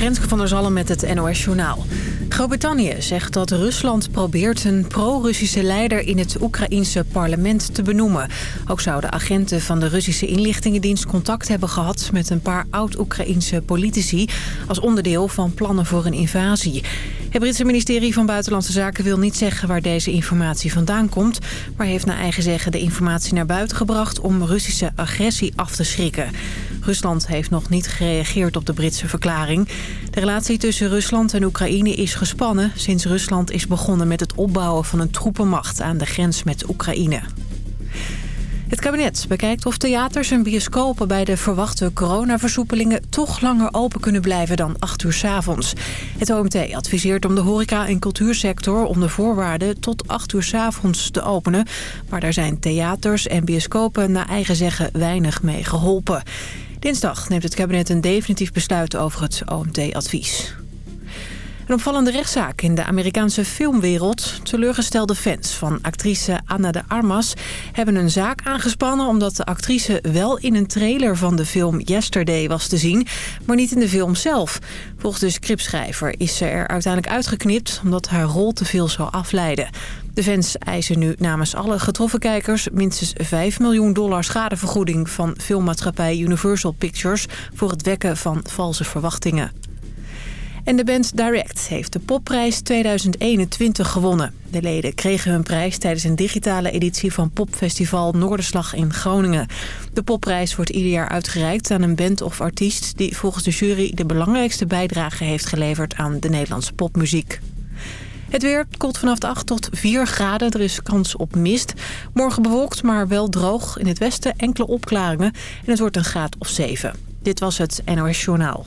Renske van der Zalm met het NOS Journaal. Groot-Brittannië zegt dat Rusland probeert een pro-Russische leider in het Oekraïense parlement te benoemen. Ook zouden agenten van de Russische inlichtingendienst contact hebben gehad met een paar oud-Oekraïense politici als onderdeel van plannen voor een invasie. Het Britse ministerie van Buitenlandse Zaken wil niet zeggen waar deze informatie vandaan komt, maar heeft naar eigen zeggen de informatie naar buiten gebracht om Russische agressie af te schrikken. Rusland heeft nog niet gereageerd op de Britse verklaring. De relatie tussen Rusland en Oekraïne is gespannen... sinds Rusland is begonnen met het opbouwen van een troepenmacht aan de grens met Oekraïne. Het kabinet bekijkt of theaters en bioscopen bij de verwachte coronaversoepelingen toch langer open kunnen blijven dan 8 uur s avonds. Het OMT adviseert om de horeca- en cultuursector onder voorwaarden tot 8 uur s avonds te openen. Maar daar zijn theaters en bioscopen naar eigen zeggen weinig mee geholpen. Dinsdag neemt het kabinet een definitief besluit over het OMT-advies. Een opvallende rechtszaak in de Amerikaanse filmwereld. Teleurgestelde fans van actrice Anna de Armas hebben een zaak aangespannen... omdat de actrice wel in een trailer van de film Yesterday was te zien... maar niet in de film zelf. Volgens de scriptschrijver is ze er uiteindelijk uitgeknipt... omdat haar rol te veel zou afleiden. De fans eisen nu namens alle getroffen kijkers minstens 5 miljoen dollar schadevergoeding van filmmaatschappij Universal Pictures voor het wekken van valse verwachtingen. En de band Direct heeft de popprijs 2021 gewonnen. De leden kregen hun prijs tijdens een digitale editie van popfestival Noorderslag in Groningen. De popprijs wordt ieder jaar uitgereikt aan een band of artiest... die volgens de jury de belangrijkste bijdrage heeft geleverd aan de Nederlandse popmuziek. Het weer koelt vanaf de 8 tot 4 graden. Er is kans op mist. Morgen bewolkt, maar wel droog. In het westen enkele opklaringen. En het wordt een graad of 7. Dit was het NOS Journaal.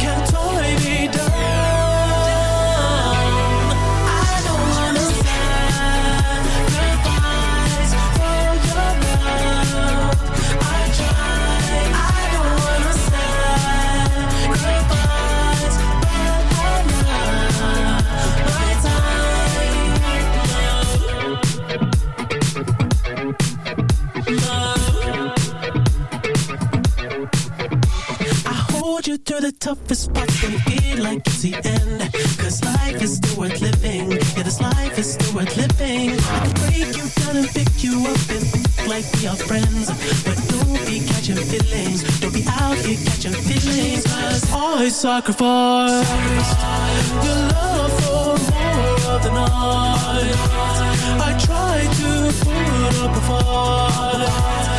Can't tie me toughest when you feel like it's the end. Cause life is still worth living. Yeah, this life is still worth living. I can break you down and pick you up and think like we are friends. But don't be catching feelings. Don't be out here catching feelings. Cause I sacrifice your love for more of the night. I try to put up a fight.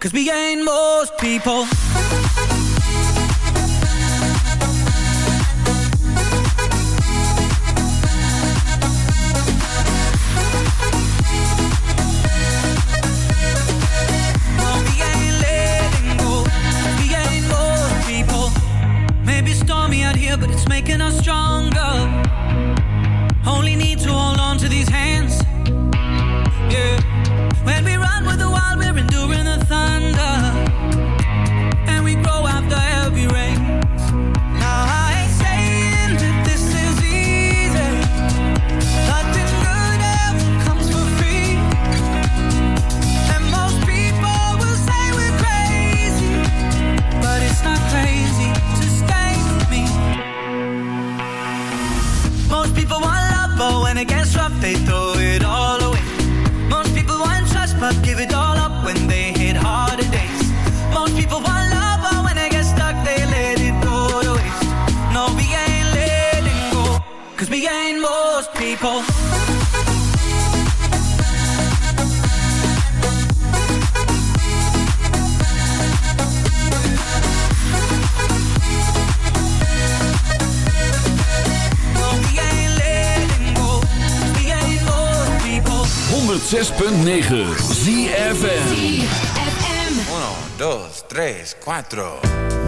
Cause we ain't most people. Maybe stormy out here, but it's making us strong 106.9 ZFM 1, 2, 3, 4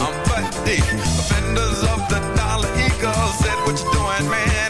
I'm Bundy. Offenders of the dollar eagle said, what you doing, man?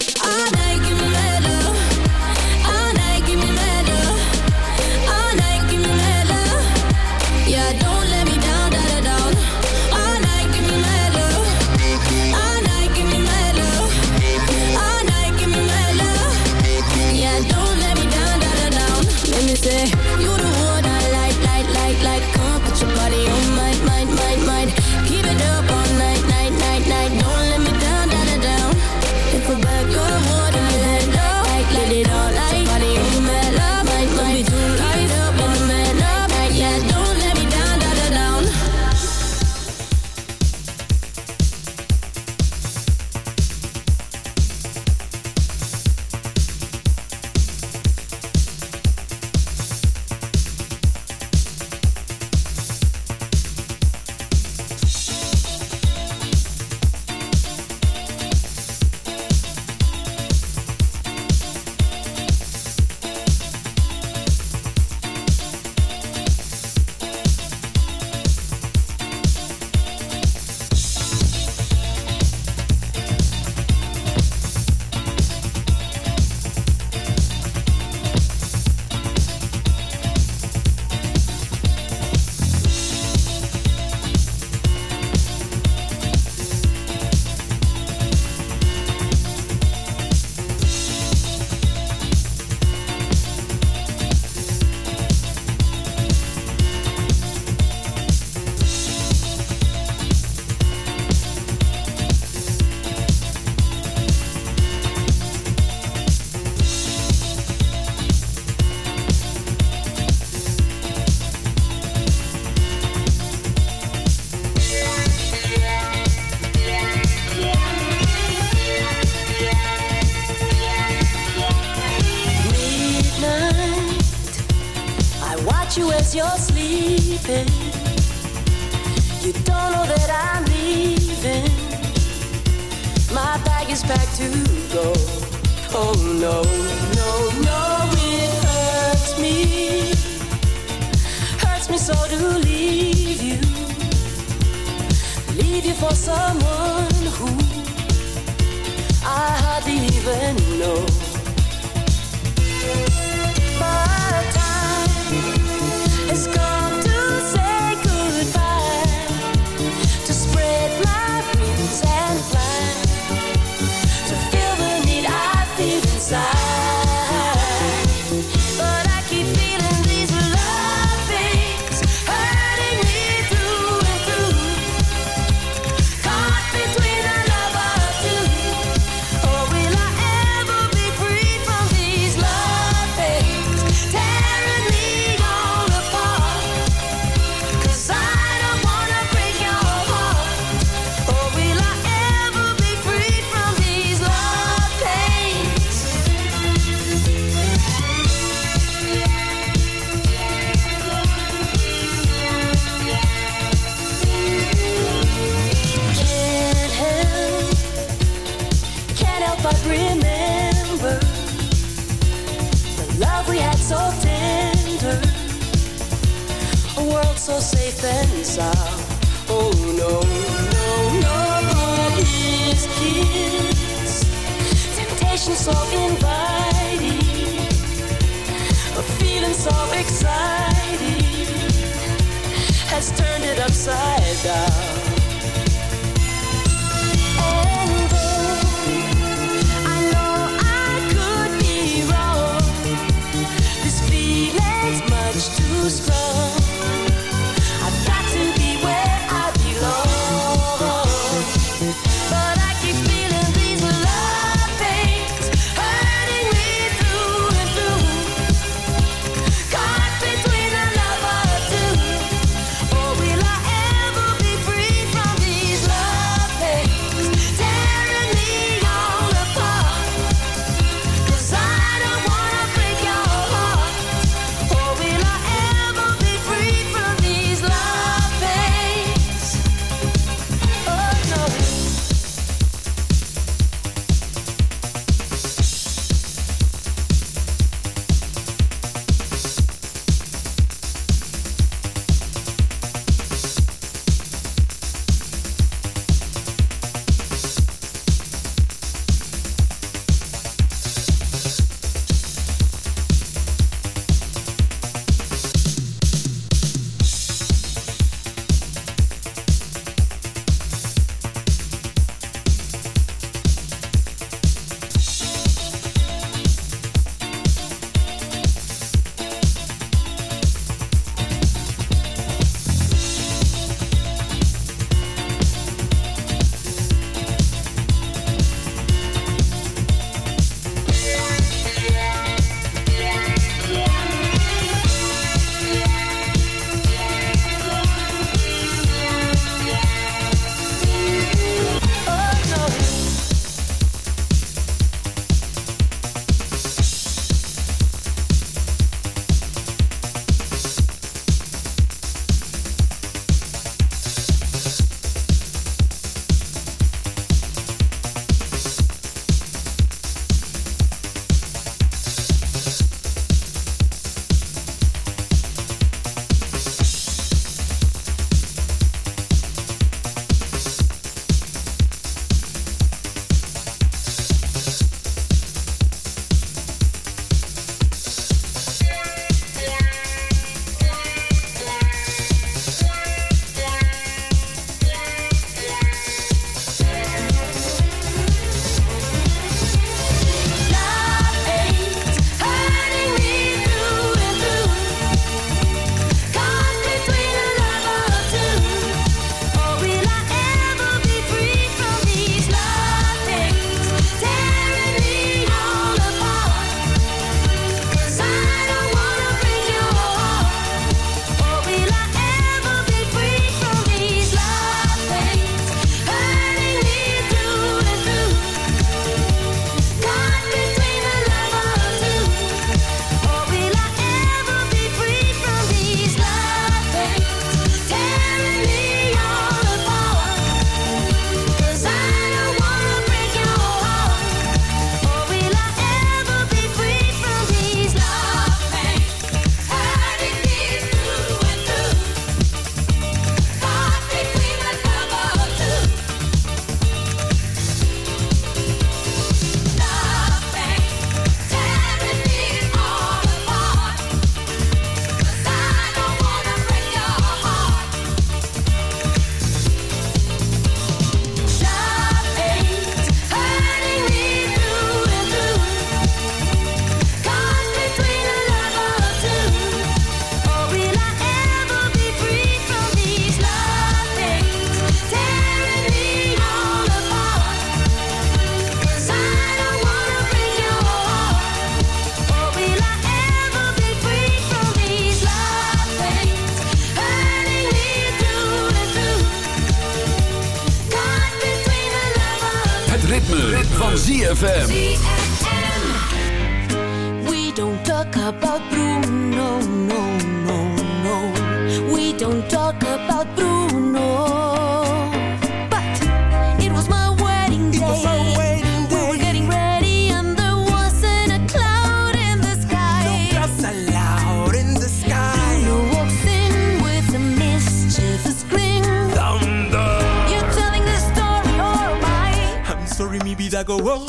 I go, oh.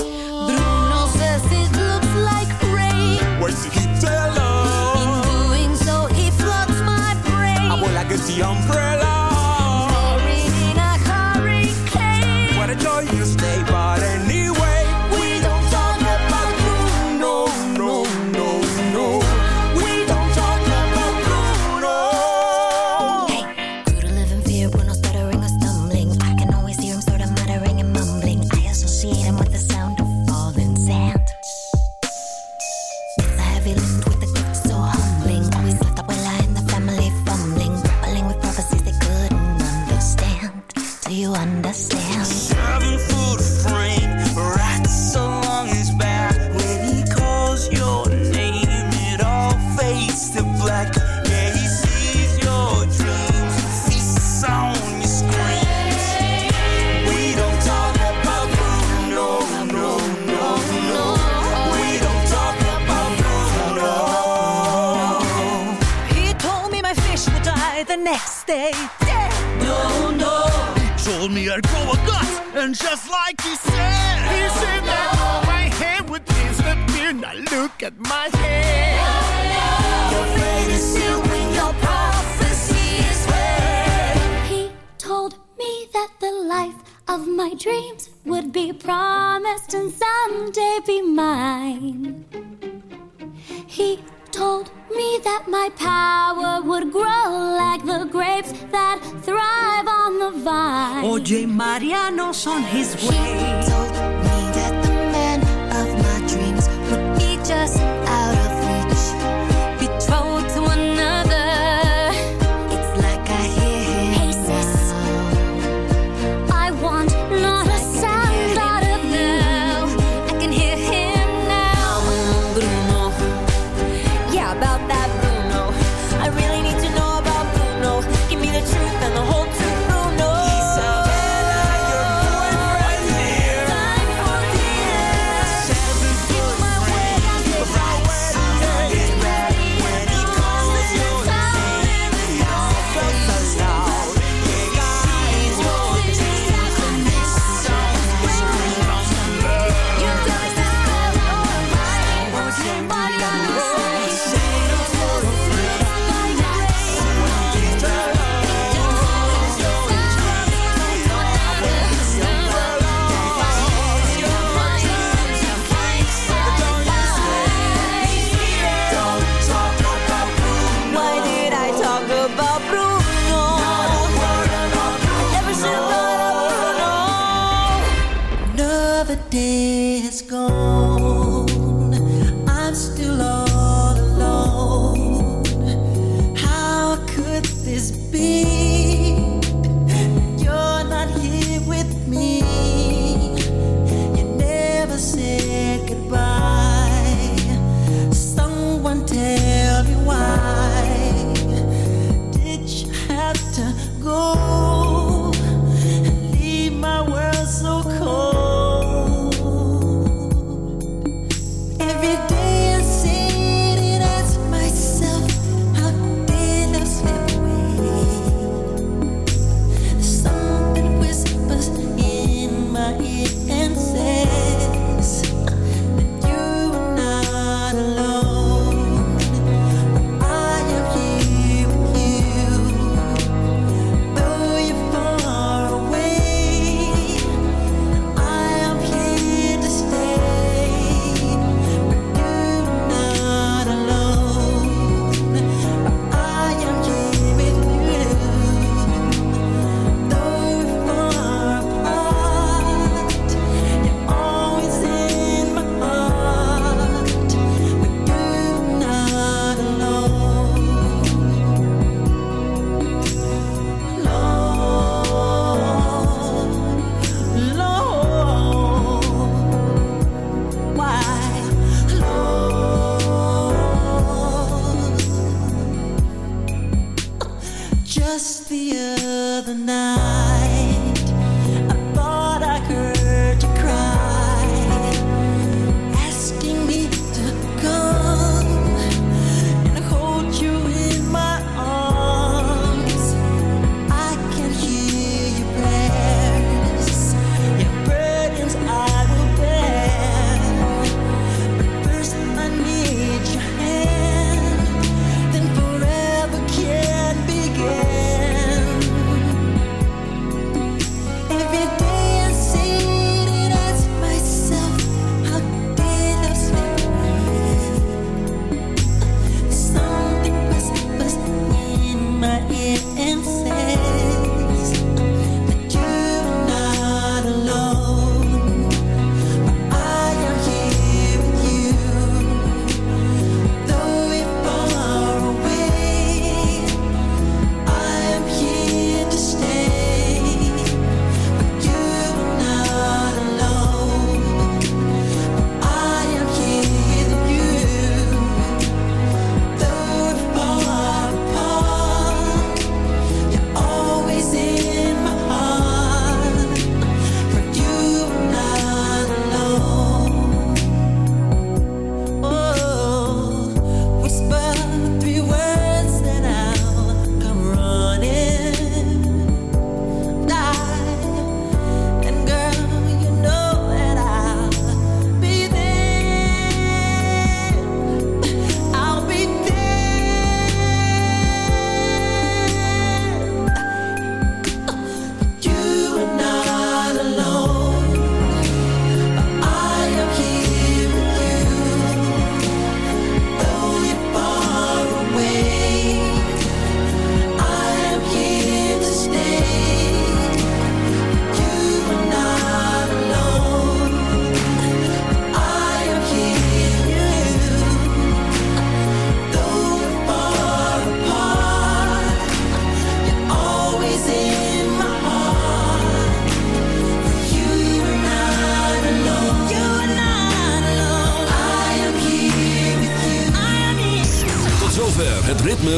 Bruno says it looks like rain. Why does he keep telling? In doing so, he floods my brain. I will like a sea on pianos on his way.